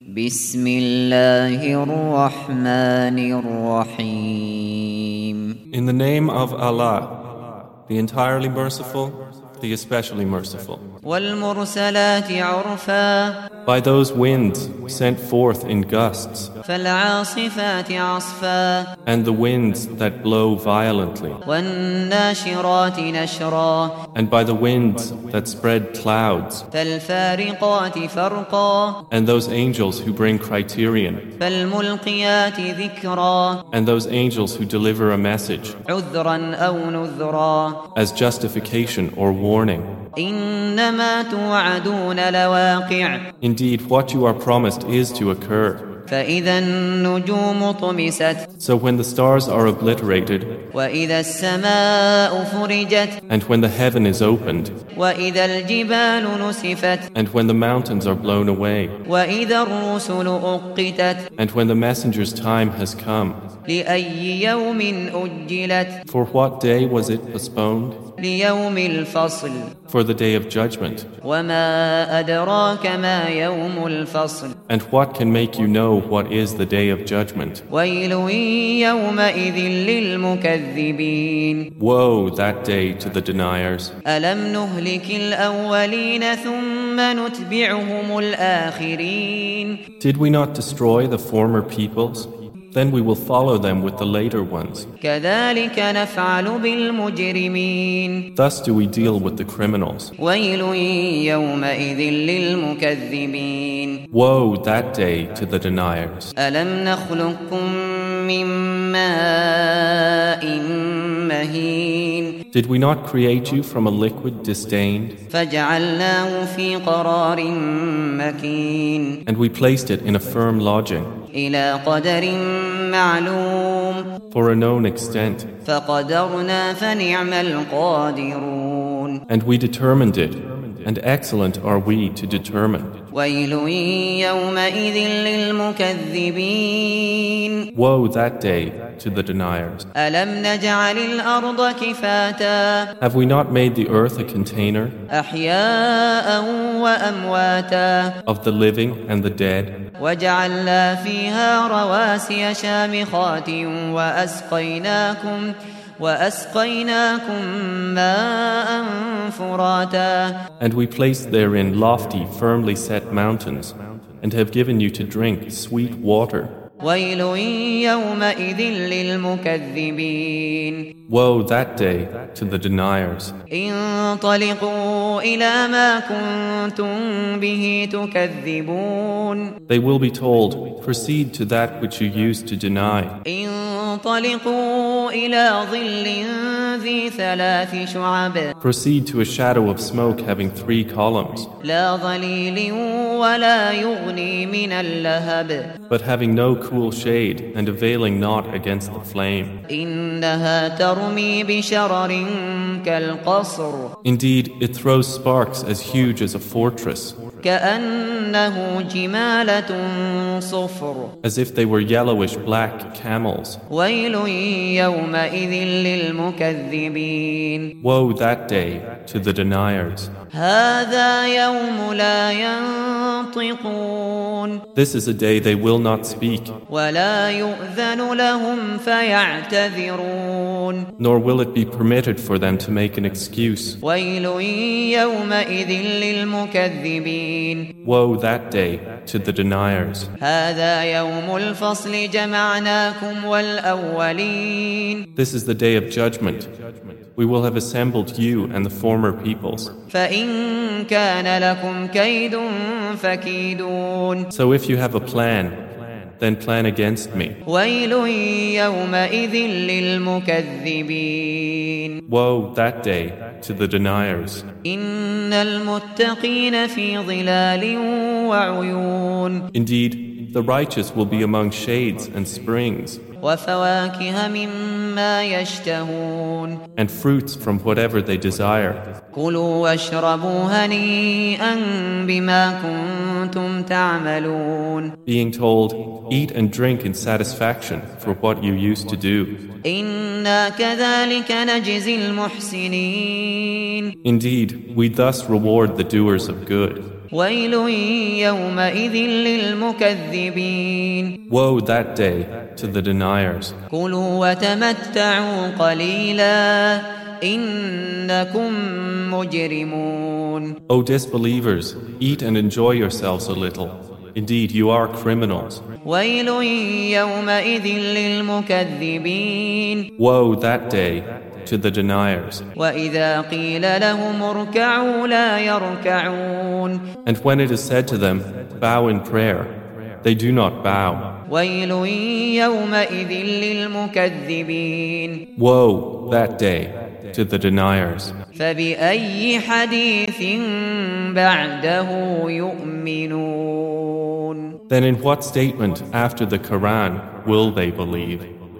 بسم الله الرحمن الرحيم In the name of Allah, the entirely merciful, the especially merciful. By those winds sent forth in gusts, and the winds that blow violently, and by the winds that spread clouds, and those angels who bring criterion, and those angels who deliver a message. as justification or warning morning. Indeed, what you are promised is to occur. So when the stars are obliterated and when the heaven is opened and when the mountains are blown away and when the messenger's time has come لأي يوم أجلت for what day was it postponed? ليوم الفصل For the day of judgment. وما أدراك ما يوم الفصل And what can make you know what is the day of judgment? ويل يومئذ للمكذبين Woe that day to the deniers. ألم نهلك الأولين ثم نتبعهم الآخرين Did we not destroy the former peoples? Then we will follow them with the later ones. كذلك نفعل بالمجرمين Thus do we deal with the criminals. ويل يومئذ للمكذبين Woe that day to the deniers. ألم Did we not create you from a liquid disdained? And we placed it in a firm lodging. For a known extent. And we determined it and excellent are we to determine. ويل يومئذ للمكذبين Woe that day to the deniers. ألم نجعل الأرض كفاتا Have we not made the earth a container أحياء وأمواتا of the living and the dead, وجعلنا فيها رواسي شامخات وأسقيناكم وأسقيناكم ماء فراتا and we placed therein lofty, firmly set mountains, and have given you to drink sweet water. Woe that day to the deniers. They will be told, proceed to that which you used to deny. Proceed to a shadow of smoke having three columns. But having no cool shade and availing not against the flame. Indeed, it throws sparks as huge as a fortress. كأنه جمالة صفر as if they were yellowish black camels. ويل يومئذ للمكذبين Woe that day to the deniers. هذا يوم لا ينطقون This is a day they will not speak, ولا يؤذن لهم فيعتذرون nor will it be permitted for them to make an excuse. ويل يومئذ للمكذبين Woe that day to the deniers. هذا يوم الفصل جمعناكم والأولين This is the day of judgment. we will have assembled you and the former peoples. So if you have a plan, then plan against me. Woe that day to the deniers. Indeed, the righteous will be among shades and springs. And fruits from whatever they desire. Being told, eat and drink in satisfaction for what you used to do. Indeed, we thus reward the doers of good. ويل يومئذ للمكذبين Woe that day to the deniers. كلوا وتمتعوا قليلا إنكم مجرمون O disbelievers, eat and enjoy yourselves a little. Indeed, you are criminals. ويل يومئذ للمكذبين Woe that day to the deniers. And when it is said to them, bow in prayer, they do not bow. Woe that day to the deniers. Then in what statement after the Quran will they believe?